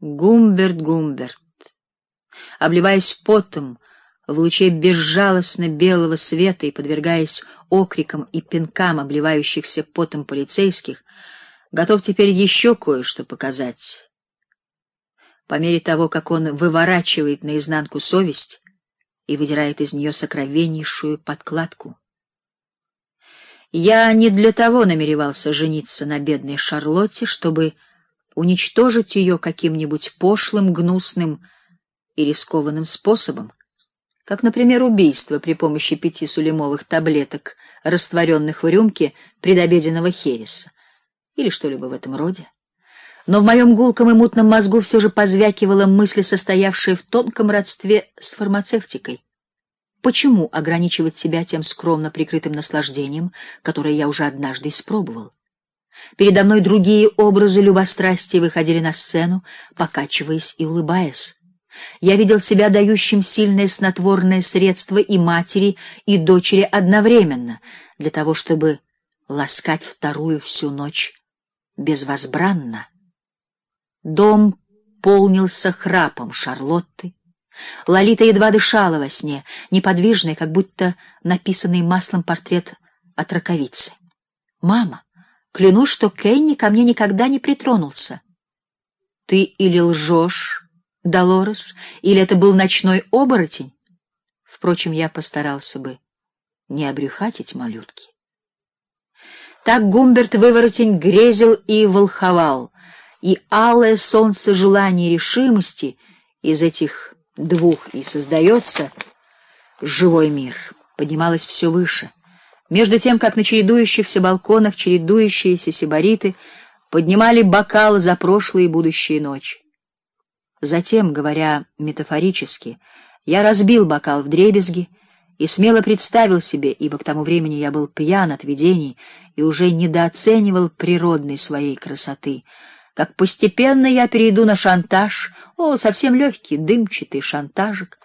Гумберт, Гумберт. Обливаясь потом в луче безжалостно белого света и подвергаясь окрикам и пинкам обливающихся потом полицейских, готов теперь еще кое-что показать. По мере того, как он выворачивает наизнанку совесть и выдирает из нее сокровеннейшую подкладку. Я не для того намеревался жениться на бедной Шарлотте, чтобы уничтожить ее каким-нибудь пошлым, гнусным и рискованным способом, как, например, убийство при помощи пяти сулемовых таблеток, растворенных в рюмке предобеденного хереса, или что-либо в этом роде. Но в моем гулком и мутном мозгу все же позвякивала мысль, состоявшая в тонком родстве с фармацевтикой. Почему ограничивать себя тем скромно прикрытым наслаждением, которое я уже однажды испробовал? Передо мной другие образы любострастия выходили на сцену, покачиваясь и улыбаясь. Я видел себя дающим сильное снотворное средство и матери, и дочери одновременно, для того, чтобы ласкать вторую всю ночь безвозбранно. Дом полнился храпом Шарлотты. Лолита едва дышала во сне, неподвижная, как будто написанный маслом портрет от раковицы. Мама, клянусь, что Кенни ко мне никогда не притронулся. Ты или лжешь, Долорес, или это был ночной оборотень? Впрочем, я постарался бы не обрюхатить малютки. Так Гумберт выворотень грезил и волховал, и алое солнце желания и решимости из этих двух и создается живой мир, поднималось все выше. Между тем, как на чередующихся балконах чередующиеся сибариты поднимали бокалы за прошлые и будущие ночи. Затем, говоря метафорически, я разбил бокал вдребезги и смело представил себе, ибо к тому времени я был пьян от видений и уже недооценивал природной своей красоты, как постепенно я перейду на шантаж, о, совсем легкий, дымчатый шантажик,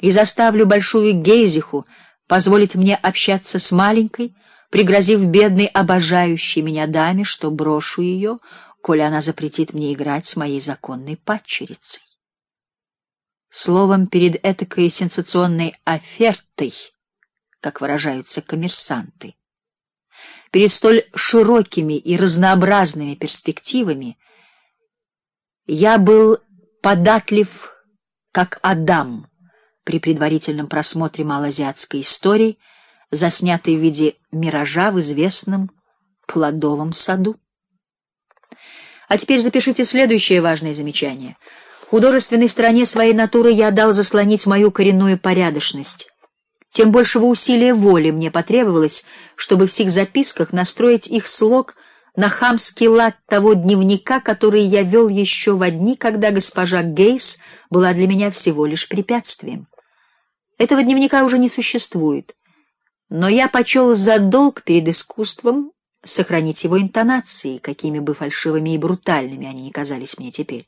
и заставлю большую Гейзиху позволить мне общаться с маленькой, пригрозив бедной обожающей меня даме, что брошу ее, коли она запретит мне играть с моей законной падчерицей. Словом, перед этакой сенсационной офертой, как выражаются коммерсанты, перед столь широкими и разнообразными перспективами, я был податлив, как Адам при предварительном просмотре малоазиатской истории, заснятой в виде миража в известном плодовом саду. А теперь запишите следующее важное замечание. Художественной стороне своей натуры я дал заслонить мою коренную порядочность. Тем большего усилия воли мне потребовалось, чтобы в сих записках настроить их слог на хамский лад того дневника, который я вел еще в дни, когда госпожа Гейс была для меня всего лишь препятствием. Этого дневника уже не существует, но я почел за долг перед искусством сохранить его интонации, какими бы фальшивыми и брутальными они ни казались мне теперь.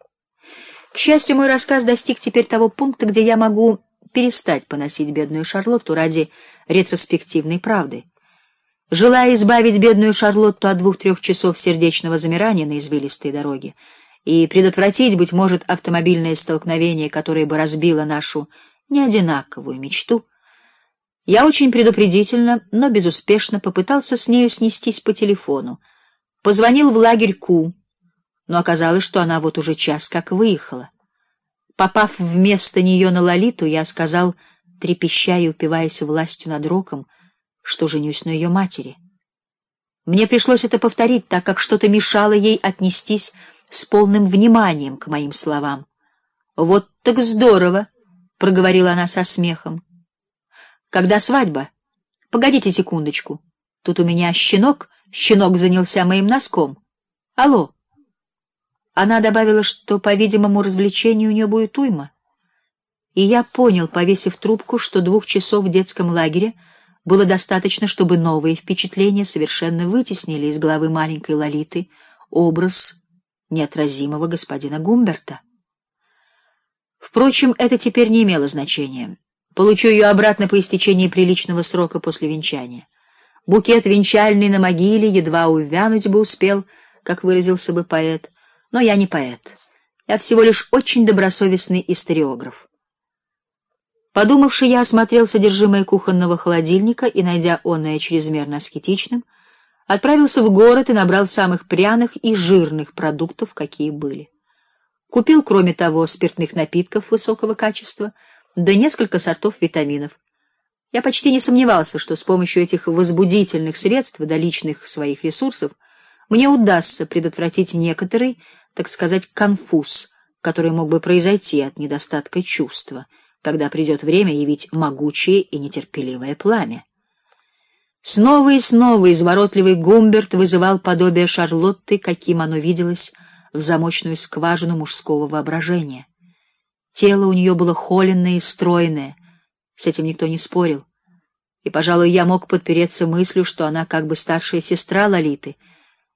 К счастью, мой рассказ достиг теперь того пункта, где я могу перестать поносить бедную Шарлотту ради ретроспективной правды. Желая избавить бедную Шарлотту от двух-трех часов сердечного замирания на извилистой дороге и предотвратить, быть может, автомобильное столкновение, которое бы разбило нашу неодинаковую мечту, я очень предупредительно, но безуспешно попытался с нею снестись по телефону. Позвонил в лагерь Ку, но оказалось, что она вот уже час как выехала. Попав вместо нее на Лолиту, я сказал, трепеща и упиваясь властью над роком, что женюсь на ее матери. Мне пришлось это повторить, так как что-то мешало ей отнестись с полным вниманием к моим словам. Вот так здорово, проговорила она со смехом. Когда свадьба? Погодите секундочку. Тут у меня щенок, щенок занялся моим носком. Алло. Она добавила, что, по-видимому, развлечений у нее будет уйма. И я понял, повесив трубку, что двух часов в детском лагере было достаточно, чтобы новые впечатления совершенно вытеснили из головы маленькой Лолиты образ неотразимого господина Гумберта. Впрочем, это теперь не имело значения. Получу ее обратно по истечении приличного срока после венчания. Букет венчальный на могиле едва увянуть бы успел, как выразился бы поэт, но я не поэт. Я всего лишь очень добросовестный историограф. Подумавши, я осмотрел содержимое кухонного холодильника и, найдя оное чрезмерно аскетичным, отправился в город и набрал самых пряных и жирных продуктов, какие были. Купил, кроме того, спиртных напитков высокого качества, да несколько сортов витаминов. Я почти не сомневался, что с помощью этих возбудительных средств до личных своих ресурсов мне удастся предотвратить некоторый, так сказать, конфуз, который мог бы произойти от недостатка чувства когда придет время явить могучее и нетерпеливое пламя. Снова и снова изворотливый Гумберт вызывал подобие Шарлотты, каким оно виделось в замочную скважину мужского воображения. Тело у нее было холеное и стройное, с этим никто не спорил. И, пожалуй, я мог подпереться мыслью, что она как бы старшая сестра Лолиты,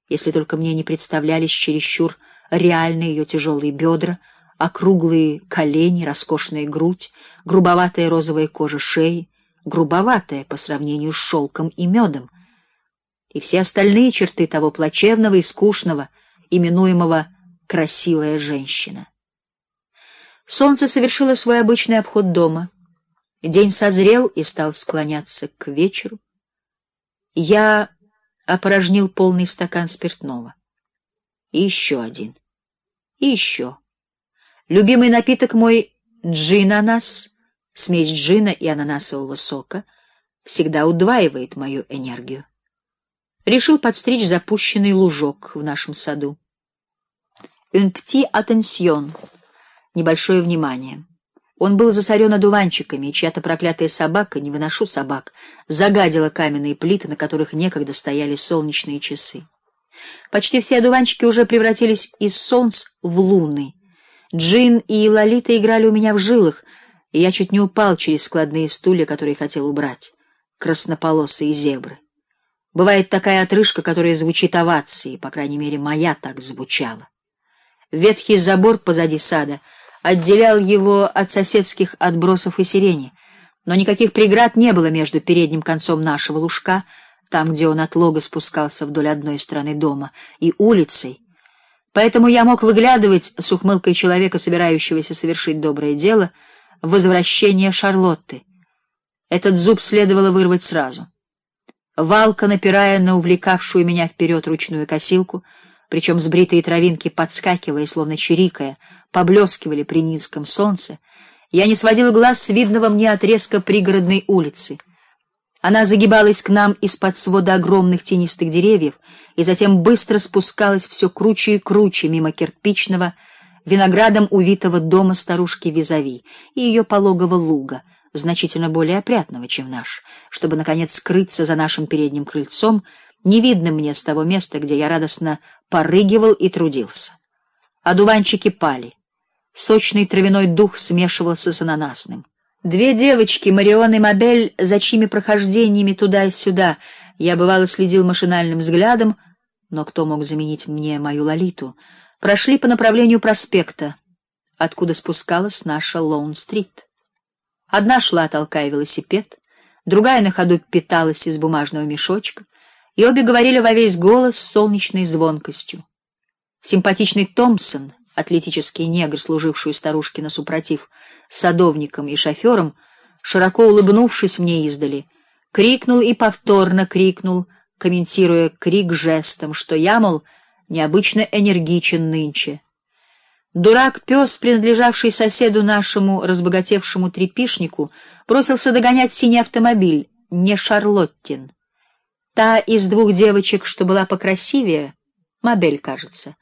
если только мне не представлялись чересчур реальные ее тяжелые бедра, округлые колени, роскошная грудь, грубоватая розовая кожа шеи, грубоватая по сравнению с шелком и медом, и все остальные черты того плачевного и скучного, именуемого красивая женщина. Солнце совершило свой обычный обход дома. День созрел и стал склоняться к вечеру. Я опорожнил полный стакан спиртного. И еще один. И еще. Любимый напиток мой джин-ананас, смесь джина и ананасового сока, всегда удваивает мою энергию. Решил подстричь запущенный лужок в нашем саду. Un petit attention. Небольшое внимание. Он был засорен одуванчиками, и чья-то проклятая собака, не выношу собак, загадила каменные плиты, на которых некогда стояли солнечные часы. Почти все одуванчики уже превратились из солнц в луны Джин и Лолита играли у меня в жилах, и я чуть не упал через складные стулья, которые хотел убрать. Краснополосые зебры. Бывает такая отрыжка, которая звучит овацией, по крайней мере, моя так звучала. Ветхий забор позади сада отделял его от соседских отбросов и сирени, но никаких преград не было между передним концом нашего лужка, там, где он от лога спускался вдоль одной стороны дома, и улицей, Поэтому я мог выглядывать с ухмылкой человека, собирающегося совершить доброе дело, возвращение Шарлотты. Этот зуб следовало вырвать сразу. Валка, напирая на увлекавшую меня вперед ручную косилку, причем сбритые травинки, подскакивая, словно чирикая, поблескивали при низком солнце, я не сводил глаз с видного мне отрезка пригородной улицы — она загибалась к нам из-под свода огромных тенистых деревьев и затем быстро спускалась все круче и круче мимо кирпичного, виноградом увитого дома старушки Визави и ее пологого луга, значительно более опрятного, чем наш, чтобы наконец скрыться за нашим передним крыльцом, невидным мне с того места, где я радостно порыгивал и трудился. Одуванчики пали. Сочный травяной дух смешивался с ананасным. Две девочки, Марион и Мабель, за чьими прохождениями туда и сюда я бывало следил машинальным взглядом, но кто мог заменить мне мою Лолиту, прошли по направлению проспекта, откуда спускалась наша Лоун-стрит. Одна шла, толкая велосипед, другая на ходу питалась из бумажного мешочка, и обе говорили во весь голос с солнечной звонкостью. Симпатичный Томпсон, атлетический негр, служивший старушке на супротив, садовником и шофером, широко улыбнувшись мне издали, крикнул и повторно крикнул, комментируя крик жестом, что я, мол, необычно энергичен нынче. Дурак пес, принадлежавший соседу нашему разбогатевшему трепишнику, бросился догонять синий автомобиль, не Шарлоттин. Та из двух девочек, что была покрасивее, Мабель, кажется,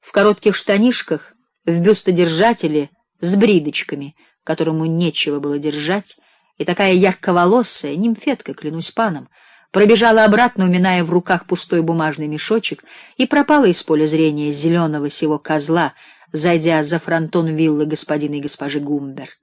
в коротких штанишках, в бюстодержателе, с бридочками, которому нечего было держать, и такая ярковолосая нимфетка, клянусь паном, пробежала обратно, уминая в руках пустой бумажный мешочек, и пропала из поля зрения зеленого сего козла, зайдя за фронтон виллы господина и госпожи Гумберт.